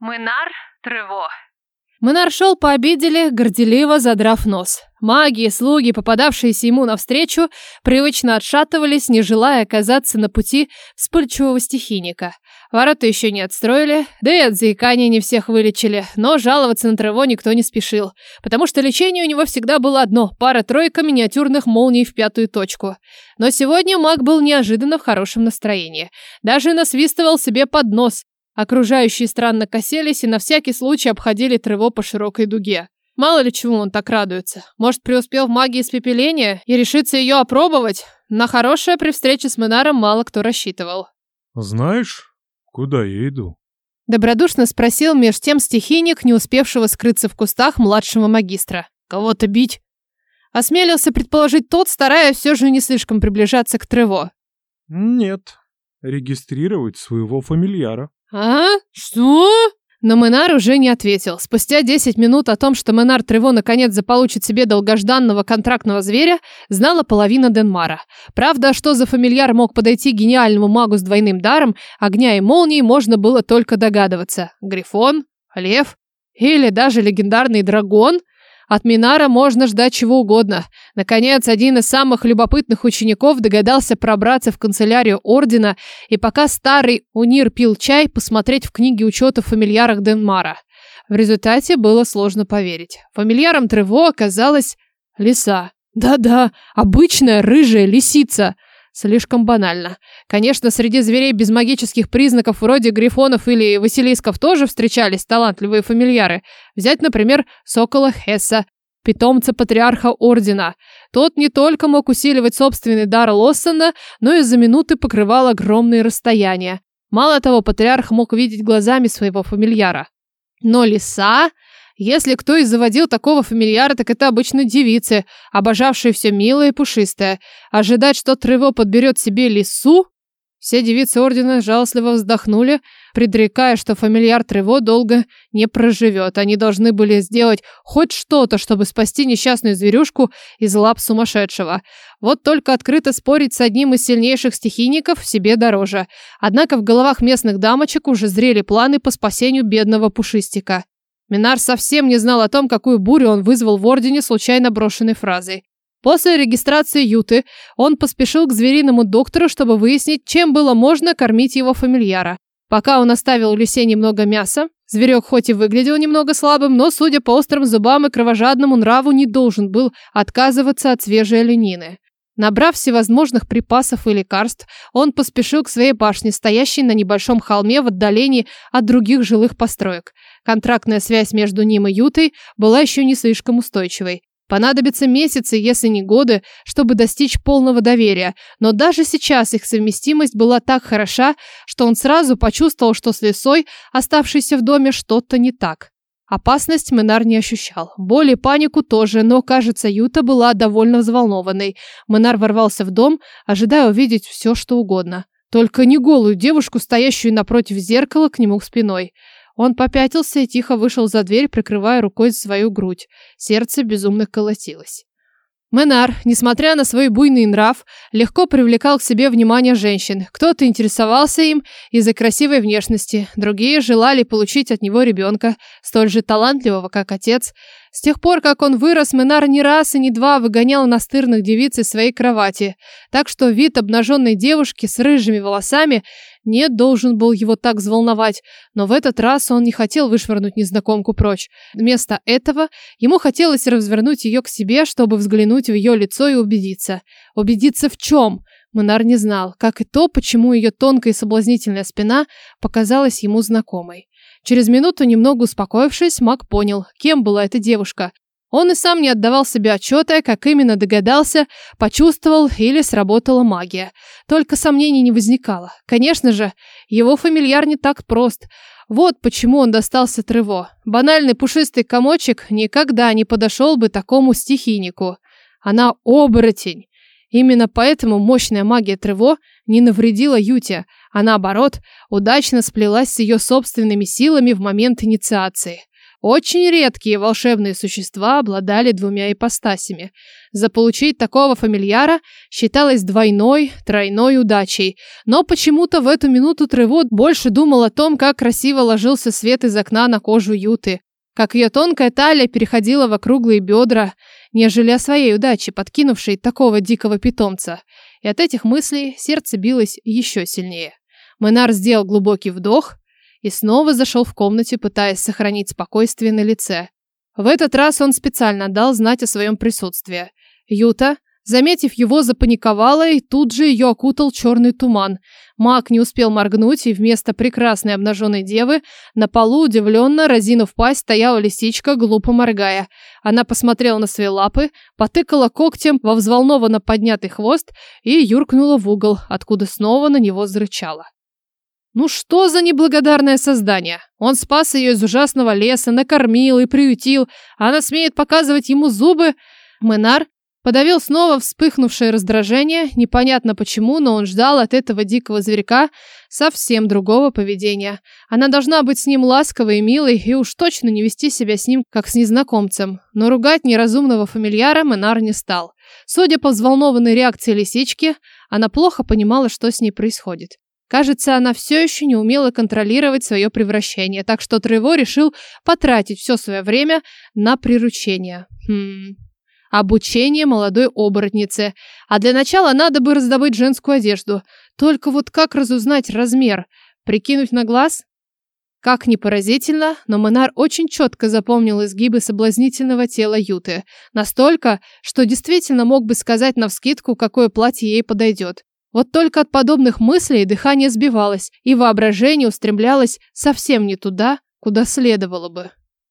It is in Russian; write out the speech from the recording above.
Мынар Трево. Мынар шел по обидели, горделиво задрав нос. Маги и слуги, попадавшиеся ему навстречу, привычно отшатывались, не желая оказаться на пути вспыльчивого стихийника. Ворота еще не отстроили, да и от заикания не всех вылечили, но жаловаться на Трево никто не спешил, потому что лечение у него всегда было одно – пара-тройка миниатюрных молний в пятую точку. Но сегодня маг был неожиданно в хорошем настроении. Даже насвистывал себе под нос, Окружающие странно коселись и на всякий случай обходили Трево по широкой дуге. Мало ли чему он так радуется. Может, преуспел в магии испепеления и решится ее опробовать? На хорошее при встрече с Минаром мало кто рассчитывал. «Знаешь, куда я иду?» Добродушно спросил меж тем стихийник, не успевшего скрыться в кустах младшего магистра. «Кого-то бить?» Осмелился предположить тот, стараясь все же не слишком приближаться к Трево. «Нет, регистрировать своего фамильяра». «А? Что?» Но Менар уже не ответил. Спустя 10 минут о том, что Менар Трево наконец заполучит себе долгожданного контрактного зверя, знала половина Денмара. Правда, что за фамильяр мог подойти гениальному магу с двойным даром, огня и молнии можно было только догадываться. Грифон? Лев? Или даже легендарный дракон? От Минара можно ждать чего угодно. Наконец, один из самых любопытных учеников догадался пробраться в канцелярию ордена и пока старый Унир пил чай, посмотреть в книге учета фамильярах Денмара. В результате было сложно поверить. Фамильяром Трево оказалась лиса. Да-да, обычная рыжая лисица. Слишком банально. Конечно, среди зверей без магических признаков вроде грифонов или василисков тоже встречались талантливые фамильяры. Взять, например, сокола Хесса, питомца патриарха ордена. Тот не только мог усиливать собственный дар Лоссона, но и за минуты покрывал огромные расстояния. Мало того, патриарх мог видеть глазами своего фамильяра. Но лиса если кто и заводил такого фамильяра, так это обычно девицы, обожавшие все милое и пушистое. Ожидать, что Трево подберет себе лису? Все девицы ордена жалостливо вздохнули, предрекая, что фамильяр Трево долго не проживет. Они должны были сделать хоть что-то, чтобы спасти несчастную зверюшку из лап сумасшедшего. Вот только открыто спорить с одним из сильнейших стихийников себе дороже. Однако в головах местных дамочек уже зрели планы по спасению бедного пушистика. Минар совсем не знал о том, какую бурю он вызвал в Ордене случайно брошенной фразой. После регистрации Юты он поспешил к звериному доктору, чтобы выяснить, чем было можно кормить его фамильяра. Пока он оставил Лисе немного мяса, зверек хоть и выглядел немного слабым, но, судя по острым зубам и кровожадному нраву, не должен был отказываться от свежей оленины. Набрав всевозможных припасов и лекарств, он поспешил к своей башне, стоящей на небольшом холме в отдалении от других жилых построек. Контрактная связь между ним и Ютой была еще не слишком устойчивой. Понадобятся месяцы, если не годы, чтобы достичь полного доверия, но даже сейчас их совместимость была так хороша, что он сразу почувствовал, что с лисой, оставшейся в доме, что-то не так. Опасность Менар не ощущал. Боль и панику тоже, но, кажется, Юта была довольно взволнованной. Менар ворвался в дом, ожидая увидеть все, что угодно. Только не голую девушку, стоящую напротив зеркала к нему спиной. Он попятился и тихо вышел за дверь, прикрывая рукой свою грудь. Сердце безумно колотилось. Менар, несмотря на свой буйный нрав, легко привлекал к себе внимание женщин. Кто-то интересовался им из-за красивой внешности, другие желали получить от него ребенка, столь же талантливого, как отец. С тех пор, как он вырос, Менар не раз и не два выгонял настырных девиц из своей кровати, так что вид обнаженной девушки с рыжими волосами не должен был его так взволновать, но в этот раз он не хотел вышвырнуть незнакомку прочь. Вместо этого ему хотелось развернуть ее к себе, чтобы взглянуть в ее лицо и убедиться. Убедиться в чем? Монар не знал, как и то, почему ее тонкая и соблазнительная спина показалась ему знакомой. Через минуту, немного успокоившись, Мак понял, кем была эта девушка. Он и сам не отдавал себе отчета, как именно догадался, почувствовал или сработала магия. Только сомнений не возникало. Конечно же, его фамильяр не так прост. Вот почему он достался Трево. Банальный пушистый комочек никогда не подошел бы такому стихийнику. Она оборотень. Именно поэтому мощная магия Трево не навредила Юте, а наоборот, удачно сплелась с ее собственными силами в момент инициации. Очень редкие волшебные существа обладали двумя ипостасями. Заполучить такого фамильяра считалось двойной, тройной удачей. Но почему-то в эту минуту Тревод больше думал о том, как красиво ложился свет из окна на кожу Юты, как ее тонкая талия переходила в округлые бедра, нежели о своей удаче, подкинувшей такого дикого питомца. И от этих мыслей сердце билось еще сильнее. Менар сделал глубокий вдох и снова зашел в комнате, пытаясь сохранить спокойствие на лице. В этот раз он специально дал знать о своем присутствии. Юта, заметив его, запаниковала и тут же ее окутал черный туман. Маг не успел моргнуть, и вместо прекрасной обнаженной девы на полу, удивленно, разинув пасть, стояла лисичка, глупо моргая. Она посмотрела на свои лапы, потыкала когтем во взволнованно поднятый хвост и юркнула в угол, откуда снова на него зарычала. Ну что за неблагодарное создание? Он спас ее из ужасного леса, накормил и приютил, а она смеет показывать ему зубы. Менар подавил снова вспыхнувшее раздражение, непонятно почему, но он ждал от этого дикого зверька совсем другого поведения. Она должна быть с ним ласковой и милой, и уж точно не вести себя с ним, как с незнакомцем. Но ругать неразумного фамильяра Менар не стал. Судя по взволнованной реакции лисички, она плохо понимала, что с ней происходит. Кажется, она все еще не умела контролировать свое превращение, так что Трево решил потратить все свое время на приручение. Хм... Обучение молодой оборотнице. А для начала надо бы раздобыть женскую одежду. Только вот как разузнать размер? Прикинуть на глаз? Как ни поразительно, но Монар очень четко запомнил изгибы соблазнительного тела Юты. Настолько, что действительно мог бы сказать навскидку, какое платье ей подойдет. Вот только от подобных мыслей дыхание сбивалось, и воображение устремлялось совсем не туда, куда следовало бы.